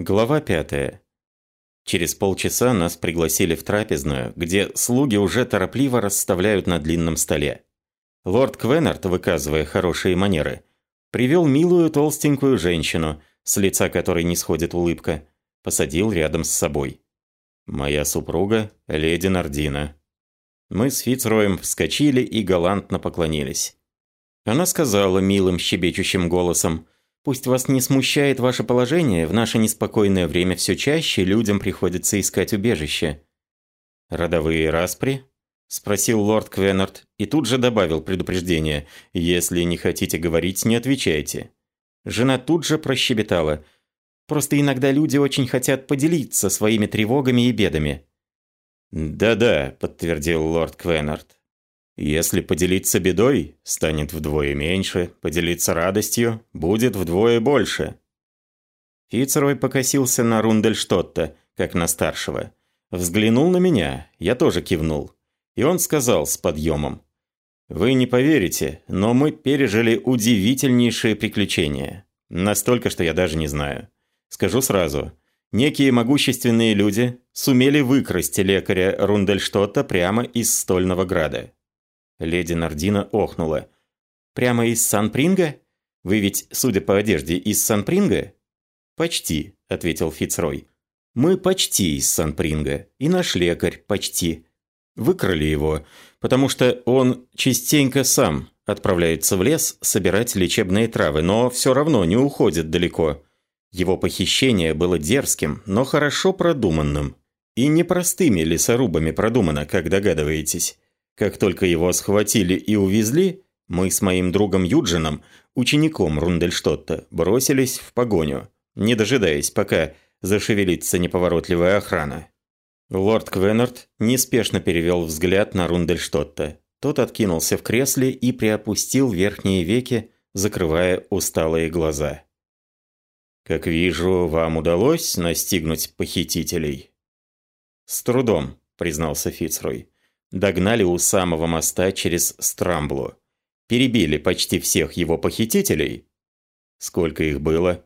Глава пятая. Через полчаса нас пригласили в трапезную, где слуги уже торопливо расставляют на длинном столе. Лорд Квеннерт, выказывая хорошие манеры, привел милую толстенькую женщину, с лица которой не сходит улыбка, посадил рядом с собой. «Моя супруга, леди Нардина». Мы с Фицроем вскочили и галантно поклонились. Она сказала милым щебечущим голосом – Пусть вас не смущает ваше положение, в наше неспокойное время все чаще людям приходится искать убежище». «Родовые распри?» – спросил лорд Квеннерт и тут же добавил предупреждение. «Если не хотите говорить, не отвечайте». Жена тут же прощебетала. «Просто иногда люди очень хотят поделиться своими тревогами и бедами». «Да-да», – подтвердил лорд Квеннерт. Если поделиться бедой, станет вдвое меньше, поделиться радостью, будет вдвое больше. Фицерой покосился на Рундельштотта, как на старшего. Взглянул на меня, я тоже кивнул. И он сказал с подъемом. «Вы не поверите, но мы пережили удивительнейшие приключения. Настолько, что я даже не знаю. Скажу сразу. Некие могущественные люди сумели выкрасть лекаря Рундельштотта прямо из Стольного Града. Леди Нардина охнула. «Прямо из Сан-Принга? Вы ведь, судя по одежде, из Сан-Принга?» «Почти», — ответил Фицрой. «Мы почти из Сан-Принга, и наш лекарь почти. Выкрали его, потому что он частенько сам отправляется в лес собирать лечебные травы, но все равно не уходит далеко. Его похищение было дерзким, но хорошо продуманным. И непростыми лесорубами продумано, как догадываетесь. Как только его схватили и увезли, мы с моим другом Юджином, учеником Рундельштотта, бросились в погоню, не дожидаясь, пока зашевелится неповоротливая охрана. Лорд Квеннерт неспешно перевел взгляд на Рундельштотта. Тот откинулся в кресле и приопустил верхние веки, закрывая усталые глаза. «Как вижу, вам удалось настигнуть похитителей?» «С трудом», — признался Фицрой. Догнали у самого моста через Страмблу. Перебили почти всех его похитителей. Сколько их было?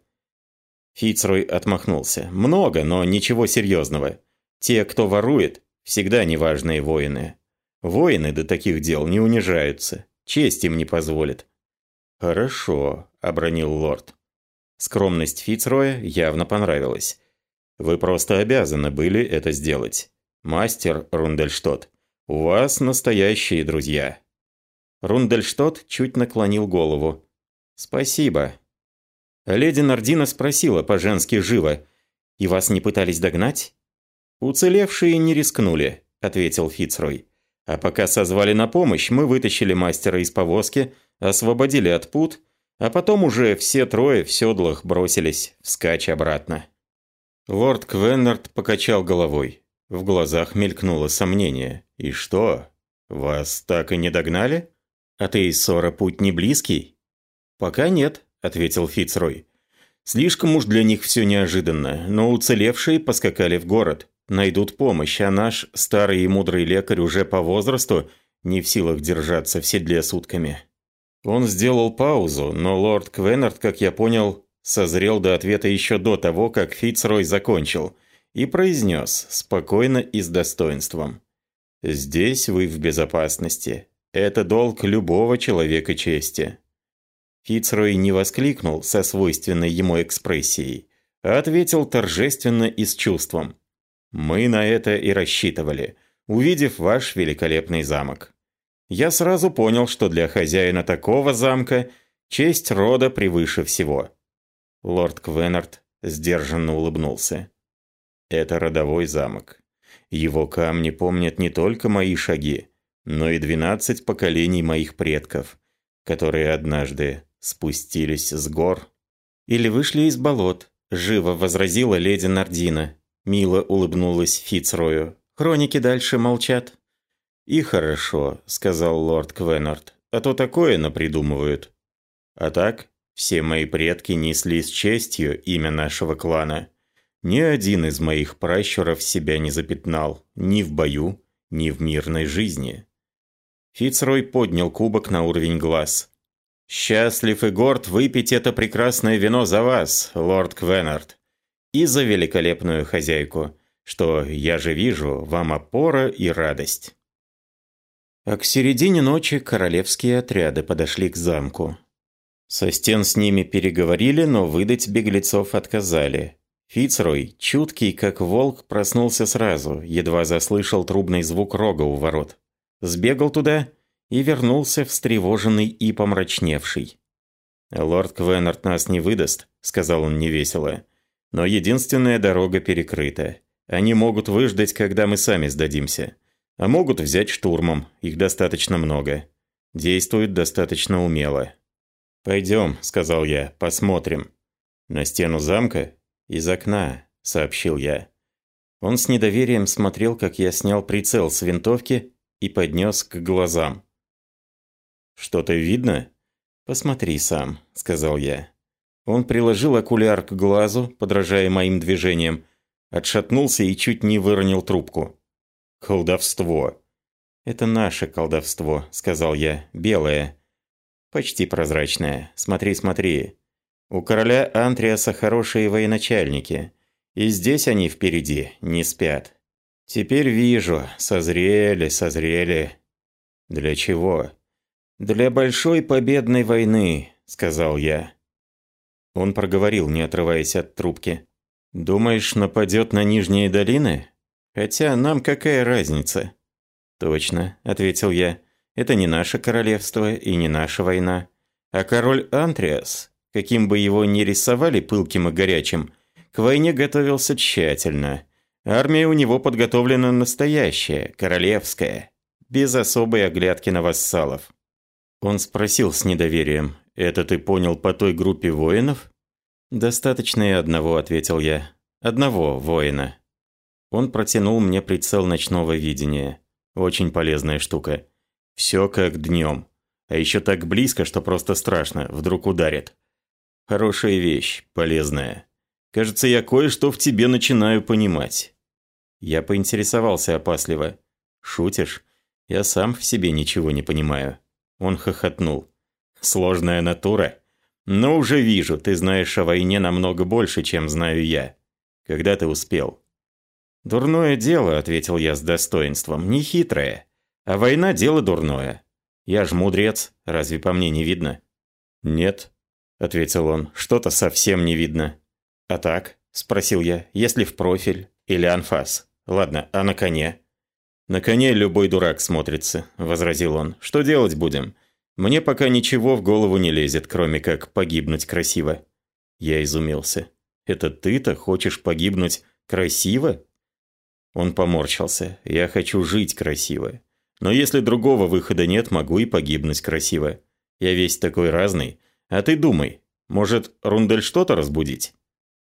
Фицрой отмахнулся. Много, но ничего серьезного. Те, кто ворует, всегда неважные воины. Воины до таких дел не унижаются. Честь им не позволит. «Хорошо», — обронил лорд. Скромность Фицроя явно понравилась. «Вы просто обязаны были это сделать. Мастер Рундельштот, у вас настоящие друзья». Рундельштот чуть наклонил голову. «Спасибо». Леди Нардина спросила по-женски живо. «И вас не пытались догнать?» «Уцелевшие не рискнули», — ответил Фицрой. «А пока созвали на помощь, мы вытащили мастера из повозки, освободили от пут, а потом уже все трое в седлах бросились вскачь обратно». Лорд Квеннерт покачал головой. В глазах мелькнуло сомнение. «И что? Вас так и не догнали? А ты из ссора путь не близкий?» «Пока нет», — ответил Фицрой. «Слишком уж для них все неожиданно, но уцелевшие поскакали в город. Найдут помощь, а наш старый и мудрый лекарь уже по возрасту не в силах держаться в седле сутками». Он сделал паузу, но лорд Квеннерт, как я понял, созрел до ответа еще до того, как Фицрой закончил — и произнес спокойно и с достоинством. «Здесь вы в безопасности. Это долг любого человека чести». Фицрой не воскликнул со свойственной ему экспрессией, а ответил торжественно и с чувством. «Мы на это и рассчитывали, увидев ваш великолепный замок. Я сразу понял, что для хозяина такого замка честь рода превыше всего». Лорд Квеннерт сдержанно улыбнулся. Это родовой замок. Его камни помнят не только мои шаги, но и двенадцать поколений моих предков, которые однажды спустились с гор или вышли из болот, живо возразила леди Нардина. Мило улыбнулась Фицрою. Хроники дальше молчат. «И хорошо», — сказал лорд Квеннард, — «а то такое напридумывают». А так, все мои предки несли с честью имя нашего клана. Ни один из моих пращуров себя не запятнал, ни в бою, ни в мирной жизни. Фицрой поднял кубок на уровень глаз. «Счастлив и горд выпить это прекрасное вино за вас, лорд Квеннард. и за великолепную хозяйку, что, я же вижу, вам опора и радость. А к середине ночи королевские отряды подошли к замку. Со стен с ними переговорили, но выдать беглецов отказали. Фицрой, чуткий как волк, проснулся сразу, едва заслышал трубный звук рога у ворот. Сбегал туда и вернулся встревоженный и помрачневший. «Лорд Квеннерт нас не выдаст», — сказал он невесело. «Но единственная дорога перекрыта. Они могут выждать, когда мы сами сдадимся. А могут взять штурмом, их достаточно много. Действуют достаточно умело». «Пойдем», — сказал я, — «посмотрим». «На стену замка?» «Из окна», — сообщил я. Он с недоверием смотрел, как я снял прицел с винтовки и поднес к глазам. «Что-то видно?» «Посмотри сам», — сказал я. Он приложил окуляр к глазу, подражая моим движениям, отшатнулся и чуть не выронил трубку. «Колдовство!» «Это наше колдовство», — сказал я, — «белое». «Почти прозрачное. Смотри, смотри. У короля Антриаса хорошие военачальники. И здесь они впереди, не спят. Теперь вижу, созрели, созрели. Для чего? Для большой победной войны, сказал я. Он проговорил, не отрываясь от трубки. Думаешь, нападет на нижние долины? Хотя нам какая разница? Точно, ответил я. Это не наше королевство и не наша война. А король Антриас каким бы его ни рисовали пылким и горячим, к войне готовился тщательно. Армия у него подготовлена настоящая, королевская, без особой оглядки на вассалов. Он спросил с недоверием, «Это ты понял по той группе воинов?» «Достаточно и одного», — ответил я. «Одного воина». Он протянул мне прицел ночного видения. Очень полезная штука. Все как днем. А еще так близко, что просто страшно, вдруг ударит. Хорошая вещь, полезная. Кажется, я кое-что в тебе начинаю понимать. Я поинтересовался опасливо. Шутишь? Я сам в себе ничего не понимаю. Он хохотнул. Сложная натура. Но уже вижу, ты знаешь о войне намного больше, чем знаю я. Когда ты успел? Дурное дело, ответил я с достоинством, не хитрое. А война дело дурное. Я ж мудрец, разве по мне не видно? Нет, ответил он. «Что-то совсем не видно». «А так?» – спросил я. «Если в профиль или анфас? Ладно, а на коне?» «На коне любой дурак смотрится», – возразил он. «Что делать будем? Мне пока ничего в голову не лезет, кроме как погибнуть красиво». Я изумился. «Это ты-то хочешь погибнуть красиво?» Он поморщился. «Я хочу жить красиво. Но если другого выхода нет, могу и погибнуть красиво. Я весь такой разный. А ты думай, может, Рундель что-то разбудить?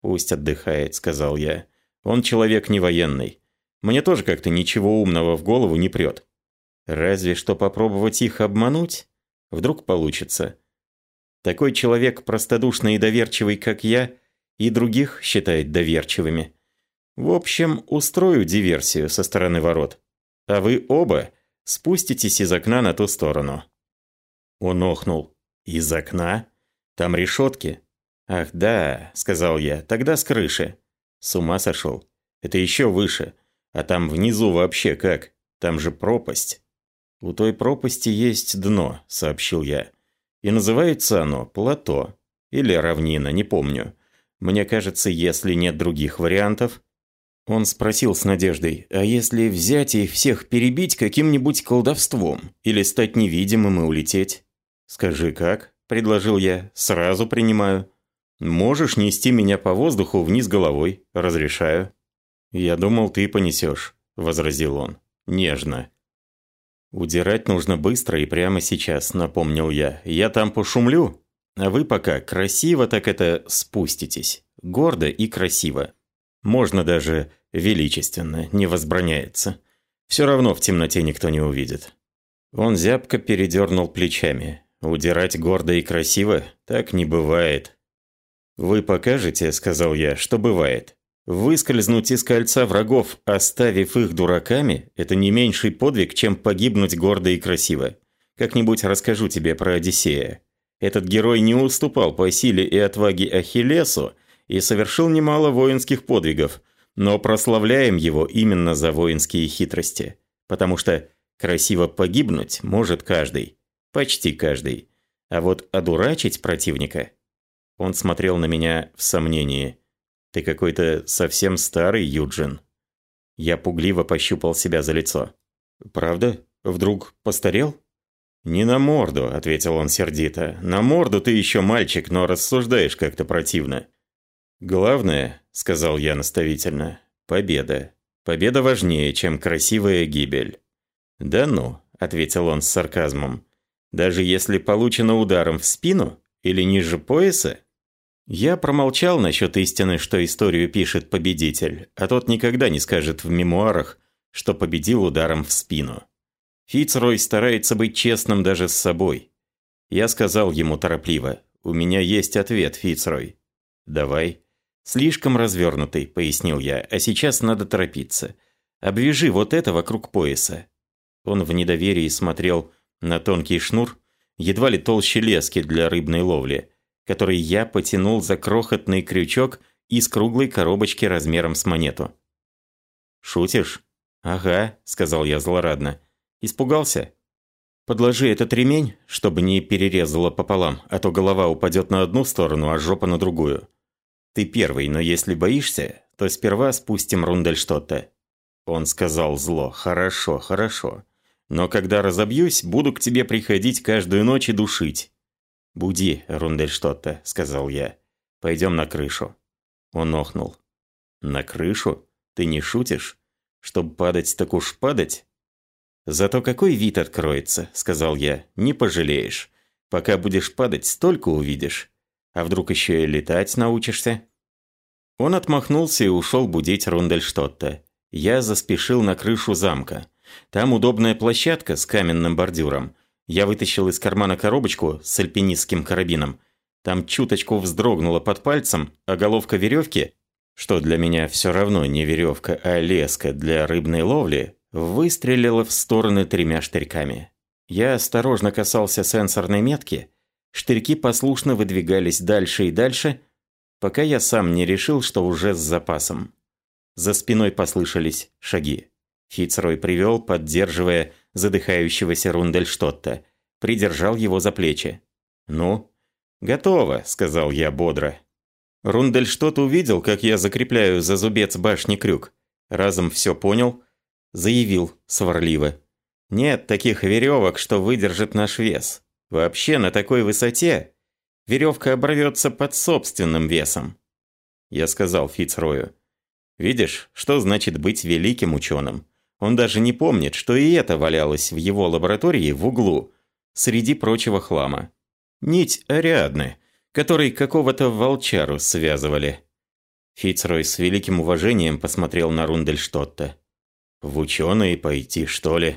Пусть отдыхает, сказал я. Он человек не военный. Мне тоже как-то ничего умного в голову не прет. Разве что попробовать их обмануть? Вдруг получится. Такой человек простодушный и доверчивый, как я, и других считает доверчивыми. В общем, устрою диверсию со стороны ворот. А вы оба спуститесь из окна на ту сторону. Он охнул. Из окна? Там решетки. Ах, да, сказал я, тогда с крыши. С ума сошел. Это еще выше. А там внизу вообще как? Там же пропасть. У той пропасти есть дно, сообщил я. И называется оно плато. Или равнина, не помню. Мне кажется, если нет других вариантов... Он спросил с надеждой, а если взять и всех перебить каким-нибудь колдовством? Или стать невидимым и улететь? Скажи, как? Предложил я. «Сразу принимаю. Можешь нести меня по воздуху вниз головой. Разрешаю». «Я думал, ты понесешь», – возразил он. «Нежно». «Удирать нужно быстро и прямо сейчас», – напомнил я. «Я там пошумлю, а вы пока красиво так это спуститесь. Гордо и красиво. Можно даже величественно, не возбраняется. Все равно в темноте никто не увидит». Он зябко передернул плечами. Удирать гордо и красиво так не бывает. «Вы покажете, — сказал я, — что бывает. Выскользнуть из кольца врагов, оставив их дураками, это не меньший подвиг, чем погибнуть гордо и красиво. Как-нибудь расскажу тебе про Одиссея. Этот герой не уступал по силе и отваге Ахиллесу, и совершил немало воинских подвигов, но прославляем его именно за воинские хитрости, потому что красиво погибнуть может каждый, почти каждый, а вот одурачить противника... Он смотрел на меня в сомнении. «Ты какой-то совсем старый, Юджин». Я пугливо пощупал себя за лицо. «Правда? Вдруг постарел?» «Не на морду», — ответил он сердито. «На морду ты еще мальчик, но рассуждаешь как-то противно». «Главное», — сказал я наставительно, — «победа. Победа важнее, чем красивая гибель». «Да ну», — ответил он с сарказмом. «Даже если получено ударом в спину или ниже пояса?» Я промолчал насчет истины, что историю пишет победитель, а тот никогда не скажет в мемуарах, что победил ударом в спину. Фицрой старается быть честным даже с собой. Я сказал ему торопливо, «У меня есть ответ, Фицрой». «Давай». «Слишком развернутый», — пояснил я, «а сейчас надо торопиться. Обвяжи вот это вокруг пояса». Он в недоверии смотрел на тонкий шнур, едва ли толще лески для рыбной ловли, который я потянул за крохотный крючок из круглой коробочки размером с монету. «Шутишь?» «Ага», — сказал я злорадно. «Испугался?» «Подложи этот ремень, чтобы не перерезало пополам, а то голова упадет на одну сторону, а жопа на другую. Ты первый, но если боишься, то сперва спустим Рундельштотта». Он сказал зло. «Хорошо, хорошо. Но когда разобьюсь, буду к тебе приходить каждую ночь и душить. «Буди, Рундельштотта», — сказал я. «Пойдем на крышу». Он охнул. «На крышу? Ты не шутишь? Чтоб падать, так уж падать?» «Зато какой вид откроется», — сказал я. «Не пожалеешь. Пока будешь падать, столько увидишь. А вдруг еще и летать научишься?» Он отмахнулся и ушел будить Рундельштотта. Я заспешил на крышу замка. Там удобная площадка с каменным бордюром. Я вытащил из кармана коробочку с альпинистским карабином. Там чуточку вздрогнула под пальцем, а головка веревки, что для меня все равно не веревка, а леска для рыбной ловли, выстрелила в стороны тремя штырьками. Я осторожно касался сенсорной метки, штырьки послушно выдвигались дальше и дальше, пока я сам не решил, что уже с запасом. За спиной послышались шаги. Фицрой привел, поддерживая задыхающегося Рундельштотта. Придержал его за плечи. «Ну?» «Готово», — сказал я бодро. Рундельштотт увидел, как я закрепляю за зубец башни крюк. Разом все понял. Заявил сварливо. «Нет таких веревок, что выдержит наш вес. Вообще на такой высоте веревка оборвется под собственным весом». Я сказал Фицрою. «Видишь, что значит быть великим ученым? Он даже не помнит, что и это валялось в его лаборатории в углу, среди прочего хлама. Нить Ариадны, которой какого-то волчару связывали. Фицрой с великим уважением посмотрел на Рундельштотта. «В ученые пойти, что ли?»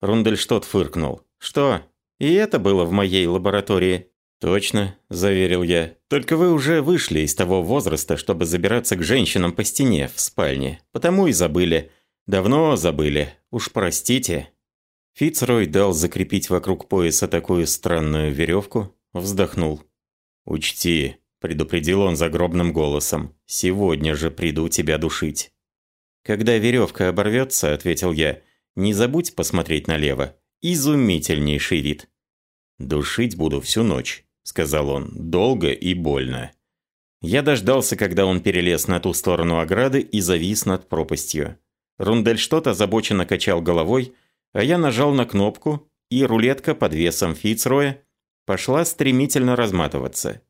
Рундельштот фыркнул. «Что? И это было в моей лаборатории?» «Точно», – заверил я. «Только вы уже вышли из того возраста, чтобы забираться к женщинам по стене в спальне. Потому и забыли. «Давно забыли. Уж простите». Фицрой дал закрепить вокруг пояса такую странную веревку, вздохнул. «Учти», – предупредил он загробным голосом, – «сегодня же приду тебя душить». «Когда веревка оборвется», – ответил я, – «не забудь посмотреть налево. Изумительнейший вид». «Душить буду всю ночь», – сказал он, – «долго и больно». Я дождался, когда он перелез на ту сторону ограды и завис над пропастью. Рундельштот озабоченно качал головой, а я нажал на кнопку, и рулетка под весом Фицроя пошла стремительно разматываться.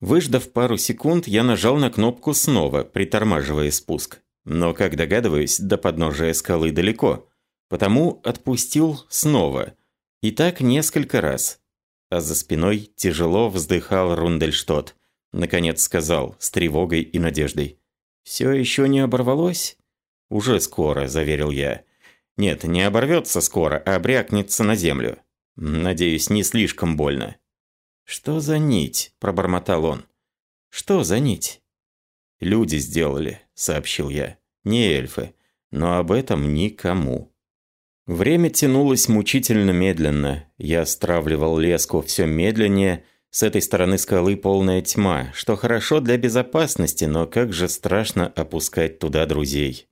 Выждав пару секунд, я нажал на кнопку снова, притормаживая спуск. Но, как догадываюсь, до подножия скалы далеко, потому отпустил снова. И так несколько раз. А за спиной тяжело вздыхал Рундельштот. Наконец сказал, с тревогой и надеждой. «Все еще не оборвалось?» «Уже скоро», – заверил я. «Нет, не оборвется скоро, а брякнется на землю. Надеюсь, не слишком больно». «Что за нить?» – пробормотал он. «Что за нить?» «Люди сделали», – сообщил я. «Не эльфы. Но об этом никому». Время тянулось мучительно медленно. Я стравливал леску все медленнее, С этой стороны скалы полная тьма, что хорошо для безопасности, но как же страшно опускать туда друзей.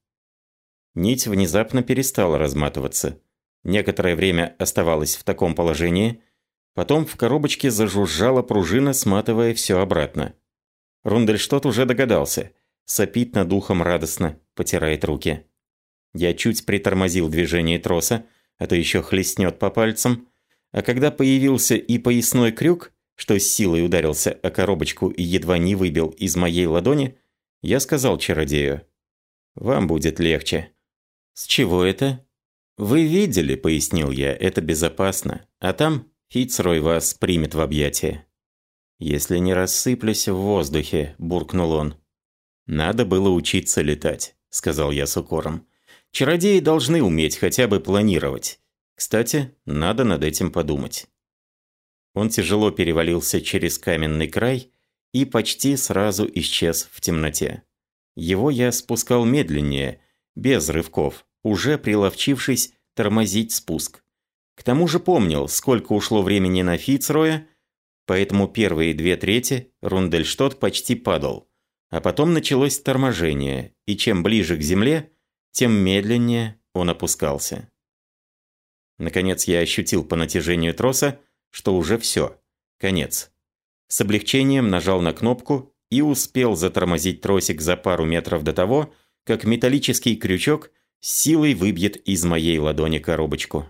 Нить внезапно перестала разматываться. Некоторое время оставалась в таком положении, потом в коробочке зажужжала пружина, сматывая все обратно. Рундельштот уже догадался. Сопит над ухом радостно, потирает руки. Я чуть притормозил движение троса, а то еще хлестнет по пальцам. А когда появился и поясной крюк, что с силой ударился о коробочку и едва не выбил из моей ладони, я сказал чародею. «Вам будет легче». «С чего это?» «Вы видели», — пояснил я, — «это безопасно. А там Фицрой вас примет в объятия». «Если не рассыплюсь в воздухе», – буркнул он. «Надо было учиться летать», – сказал я с укором. «Чародеи должны уметь хотя бы планировать. Кстати, надо над этим подумать». Он тяжело перевалился через каменный край и почти сразу исчез в темноте. Его я спускал медленнее, без рывков, уже приловчившись тормозить спуск. К тому же помнил, сколько ушло времени на Фицроя, поэтому первые две трети Рундельштот почти падал. А потом началось торможение, и чем ближе к земле, тем медленнее он опускался. Наконец я ощутил по натяжению троса, что уже все, конец. С облегчением нажал на кнопку и успел затормозить тросик за пару метров до того, как металлический крючок силой выбьет из моей ладони коробочку.